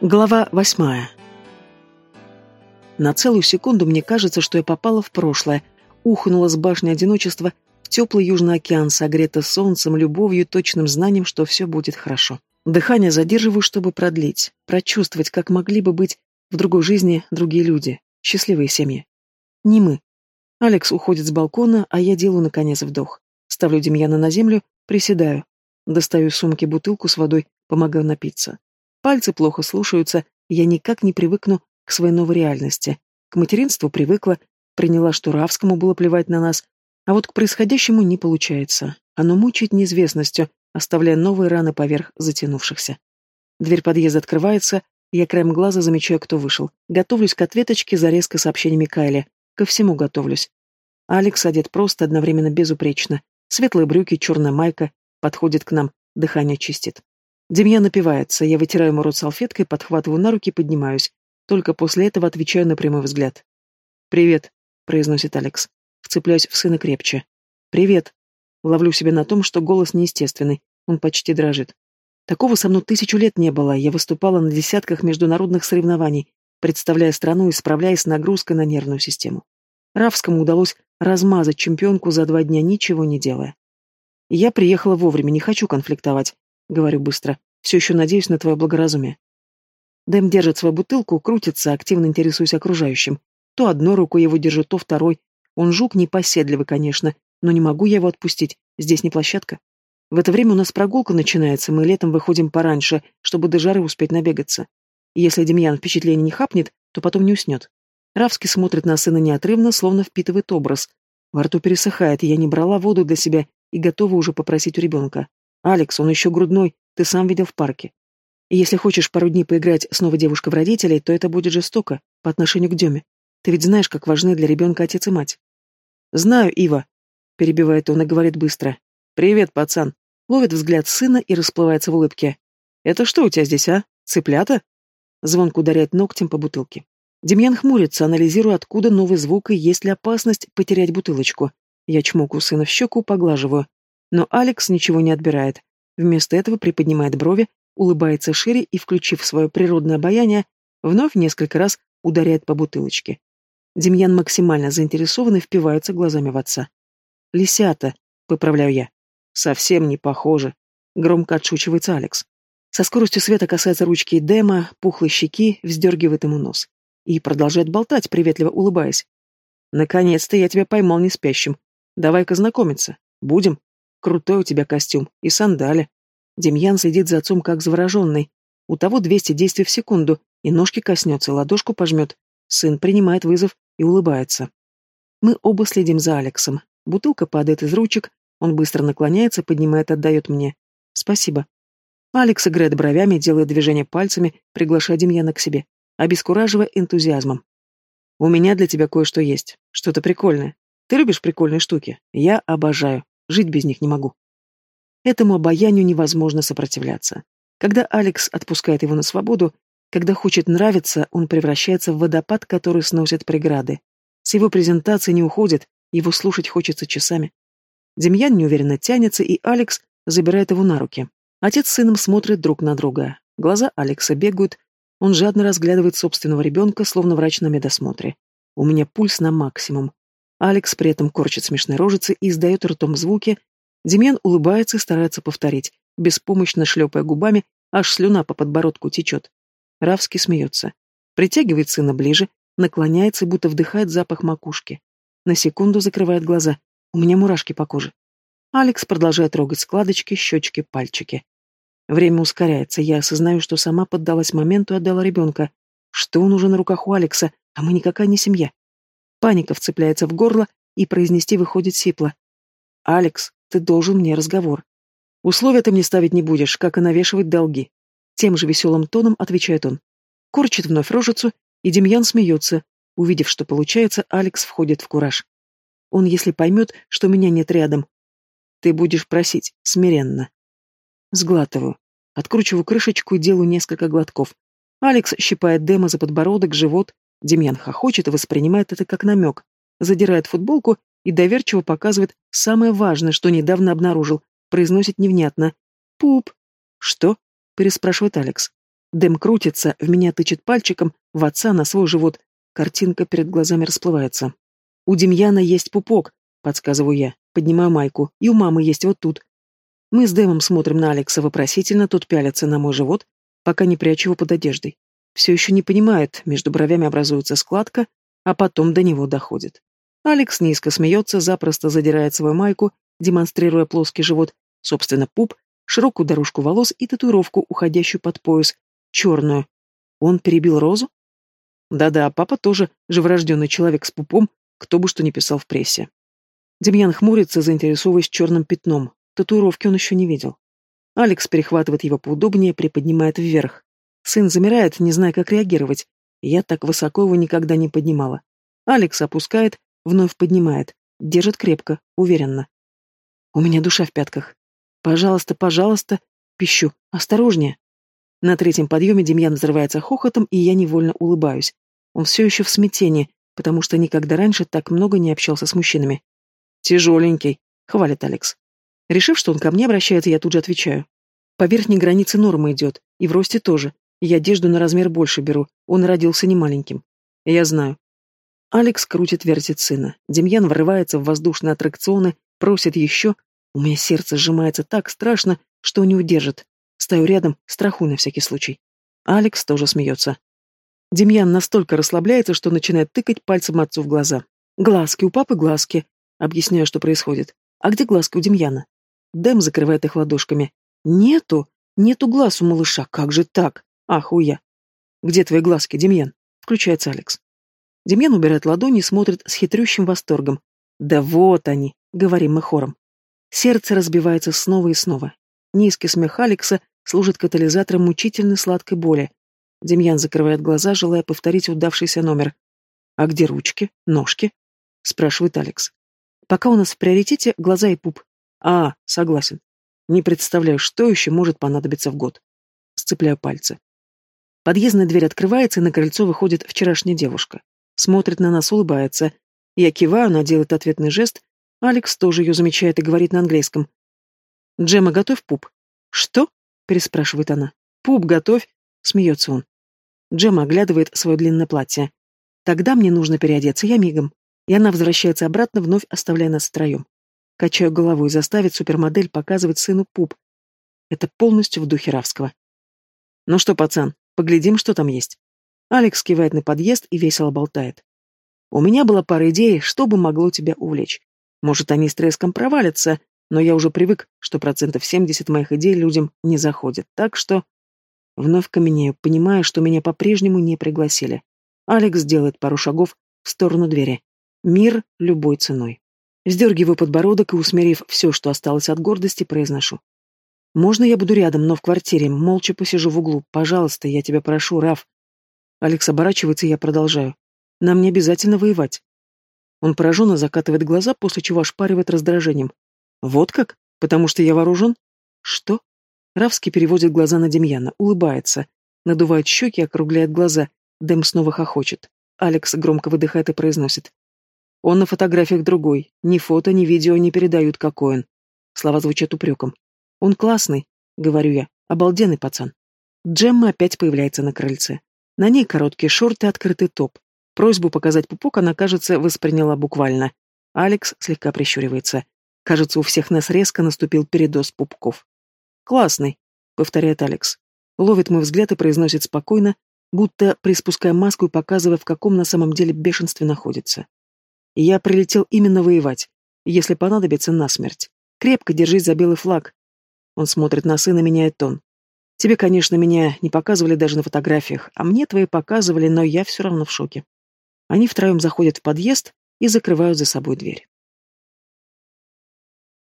Глава восьмая. На целую секунду мне кажется, что я попала в прошлое, ухнула с башни одиночества в теплый Южный океан, согрета солнцем, любовью, точным знанием, что все будет хорошо. Дыхание задерживаю, чтобы продлить, прочувствовать, как могли бы быть в другой жизни другие люди, счастливые семьи. Не мы. Алекс уходит с балкона, а я делаю, наконец, вдох. Ставлю Демьяна на землю, приседаю. Достаю из сумки бутылку с водой, помогаю напиться. Пальцы плохо слушаются, я никак не привыкну к своей новой реальности. К материнству привыкла, приняла, что Равскому было плевать на нас, а вот к происходящему не получается. Оно мучает неизвестностью, оставляя новые раны поверх затянувшихся. Дверь подъезда открывается, я краем глаза замечаю, кто вышел. Готовлюсь к ответочке за резко сообщениями Кайли. Ко всему готовлюсь. Алекс одет просто, одновременно безупречно. Светлые брюки, черная майка. Подходит к нам, дыхание чистит. Демьян напивается, я вытираю ему рот салфеткой, подхватываю на руки и поднимаюсь. Только после этого отвечаю на прямой взгляд. «Привет», — произносит Алекс. Вцепляюсь в сына крепче. «Привет». Ловлю себя на том, что голос неестественный, он почти дрожит. Такого со мной тысячу лет не было, я выступала на десятках международных соревнований, представляя страну и справляясь с нагрузкой на нервную систему. Равскому удалось размазать чемпионку за два дня, ничего не делая. Я приехала вовремя, не хочу конфликтовать. Говорю быстро. Все еще надеюсь на твое благоразумие. Дэм держит свою бутылку, крутится, активно интересуясь окружающим. То одной рукой его держу, то второй. Он жук непоседливый, конечно, но не могу я его отпустить. Здесь не площадка. В это время у нас прогулка начинается, мы летом выходим пораньше, чтобы до жары успеть набегаться. И если Демьян впечатление не хапнет, то потом не уснет. Равский смотрит на сына неотрывно, словно впитывает образ. Во рту пересыхает, я не брала воду для себя и готова уже попросить у ребенка. «Алекс, он еще грудной, ты сам видел в парке. И если хочешь пару дней поиграть с новой девушкой в родителей, то это будет жестоко по отношению к Деме. Ты ведь знаешь, как важны для ребенка отец и мать». «Знаю, Ива», — перебивает он и говорит быстро. «Привет, пацан». Ловит взгляд сына и расплывается в улыбке. «Это что у тебя здесь, а? Цыплята?» Звонко ударяет ногтем по бутылке. Демьян хмурится, анализируя, откуда новый звук и есть ли опасность потерять бутылочку. Я чмоку сына в щеку, поглаживаю. Но Алекс ничего не отбирает. Вместо этого приподнимает брови, улыбается шире и, включив свое природное обаяние, вновь несколько раз ударяет по бутылочке. Демьян максимально заинтересован и впивается глазами в отца. «Лисята», — поправляю я. «Совсем не похоже», — громко отшучивается Алекс. Со скоростью света касается ручки Дема, пухлой щеки, вздергивает ему нос. И продолжает болтать, приветливо улыбаясь. «Наконец-то я тебя поймал не спящим. Давай-ка знакомиться. Будем?» Крутой у тебя костюм. И сандали. Демьян следит за отцом как завороженный. У того 200 действий в секунду, и ножки коснется, ладошку пожмет. Сын принимает вызов и улыбается. Мы оба следим за Алексом. Бутылка падает из ручек, он быстро наклоняется, поднимает, отдает мне. Спасибо. Алекс играет бровями, делает движение пальцами, приглашая Демьяна к себе, обескураживая энтузиазмом. «У меня для тебя кое-что есть. Что-то прикольное. Ты любишь прикольные штуки? Я обожаю. Жить без них не могу. Этому обаянию невозможно сопротивляться. Когда Алекс отпускает его на свободу, когда хочет нравиться, он превращается в водопад, который сносит преграды. С его презентации не уходит, его слушать хочется часами. Демьян неуверенно тянется, и Алекс забирает его на руки. Отец с сыном смотрят друг на друга. Глаза Алекса бегают, он жадно разглядывает собственного ребенка, словно врач на медосмотре. У меня пульс на максимум. Алекс при этом корчит смешные рожицы и издает ртом звуки. Демьян улыбается и старается повторить, беспомощно шлепая губами, аж слюна по подбородку течет. Равский смеется. Притягивает сына ближе, наклоняется и будто вдыхает запах макушки. На секунду закрывает глаза. У меня мурашки по коже. Алекс продолжает трогать складочки, щечки, пальчики. Время ускоряется, я осознаю, что сама поддалась моменту и отдала ребенка. Что он уже на руках у Алекса, а мы никакая не семья. Паника вцепляется в горло, и произнести выходит сипло. «Алекс, ты должен мне разговор. Условия ты мне ставить не будешь, как и навешивать долги». Тем же веселым тоном отвечает он. Корчит вновь рожицу, и Демьян смеется. Увидев, что получается, Алекс входит в кураж. Он, если поймет, что меня нет рядом. Ты будешь просить, смиренно. Сглатываю. Откручиваю крышечку и делаю несколько глотков. Алекс щипает Дема за подбородок, живот, Демьян хохочет и воспринимает это как намек, задирает футболку и доверчиво показывает самое важное, что недавно обнаружил, произносит невнятно. «Пуп». «Что?» — переспрашивает Алекс. Дэм крутится, в меня тычет пальчиком, в отца, на свой живот. Картинка перед глазами расплывается. «У Демьяна есть пупок», — подсказываю я, поднимаю майку, «и у мамы есть вот тут». Мы с Дэмом смотрим на Алекса вопросительно, тот пялится на мой живот, пока не прячу его под одеждой. Все еще не понимает, между бровями образуется складка, а потом до него доходит. Алекс низко смеется, запросто задирает свою майку, демонстрируя плоский живот, собственно, пуп, широкую дорожку волос и татуировку, уходящую под пояс, черную. Он перебил розу? Да-да, папа тоже живорожденный человек с пупом, кто бы что ни писал в прессе. Демьян хмурится, заинтересовываясь черным пятном. Татуировки он еще не видел. Алекс перехватывает его поудобнее, приподнимает вверх. Сын замирает, не зная, как реагировать. Я так высоко его никогда не поднимала. Алекс опускает, вновь поднимает. Держит крепко, уверенно. У меня душа в пятках. Пожалуйста, пожалуйста, пищу. Осторожнее. На третьем подъеме Демьян взрывается хохотом, и я невольно улыбаюсь. Он все еще в смятении, потому что никогда раньше так много не общался с мужчинами. «Тяжеленький», — хвалит Алекс. Решив, что он ко мне обращается, я тут же отвечаю. По верхней границе нормы идет, и в росте тоже. Я одежду на размер больше беру, он родился не маленьким. Я знаю. Алекс крутит-вертит сына. Демьян врывается в воздушные аттракционы, просит еще. У меня сердце сжимается так страшно, что не удержит. Стою рядом, страху на всякий случай. Алекс тоже смеется. Демьян настолько расслабляется, что начинает тыкать пальцем отцу в глаза. «Глазки, у папы глазки», — объясняю, что происходит. «А где глазки у Демьяна?» Дэм закрывает их ладошками. «Нету! Нету глаз у малыша! Как же так? Ах, уя!» «Где твои глазки, Демьян?» — включается Алекс. Демьян убирает ладони и смотрит с хитрющим восторгом. «Да вот они!» — говорим мы хором. Сердце разбивается снова и снова. Низкий смех Алекса служит катализатором мучительной сладкой боли. Демьян закрывает глаза, желая повторить удавшийся номер. «А где ручки? Ножки?» — спрашивает Алекс. «Пока у нас в приоритете глаза и пуп». «А, согласен. Не представляю, что еще может понадобиться в год». Сцепляю пальцы. Подъездная дверь открывается, и на крыльцо выходит вчерашняя девушка. Смотрит на нас, улыбается. Я киваю, она делает ответный жест. Алекс тоже ее замечает и говорит на английском. «Джема, готовь пуп». «Что?» — переспрашивает она. «Пуп готовь», — смеется он. Джема оглядывает свое длинное платье. «Тогда мне нужно переодеться, я мигом». И она возвращается обратно, вновь оставляя нас втроем. Качаю головой, заставит супермодель показывать сыну пуп. Это полностью в духе Равского. «Ну что, пацан, поглядим, что там есть». Алекс кивает на подъезд и весело болтает. «У меня была пара идей, что бы могло тебя увлечь. Может, они с треском провалятся, но я уже привык, что процентов 70 моих идей людям не заходят, так что... Вновь каменею, понимая, что меня по-прежнему не пригласили. Алекс делает пару шагов в сторону двери. Мир любой ценой. Сдергиваю подбородок и, усмирив все, что осталось от гордости, произношу. «Можно я буду рядом, но в квартире, молча посижу в углу? Пожалуйста, я тебя прошу, Раф». Алекс оборачивается, и я продолжаю. «Нам не обязательно воевать». Он пораженно закатывает глаза, после чего ошпаривает раздражением. Вот как? Потому что я вооружен? Что? Равский переводит глаза на Демьяна, улыбается, надувает щеки, округляет глаза. Дэм снова хохочет. Алекс громко выдыхает и произносит. Он на фотографиях другой. Ни фото, ни видео не передают, какой он. Слова звучат упреком. Он классный, говорю я. Обалденный пацан. Джемма опять появляется на крыльце. На ней короткие шорты, открытый топ. Просьбу показать пупок она, кажется, восприняла буквально. Алекс слегка прищуривается. Кажется, у всех нас резко наступил передоз пупков. «Классный», — повторяет Алекс. Ловит мой взгляд и произносит спокойно, будто приспуская маску и показывая, в каком на самом деле бешенстве находится. «Я прилетел именно воевать, если понадобится насмерть. Крепко держись за белый флаг». Он смотрит на сына, меняет тон. «Тебе, конечно, меня не показывали даже на фотографиях, а мне твои показывали, но я все равно в шоке». Они втроем заходят в подъезд и закрывают за собой дверь.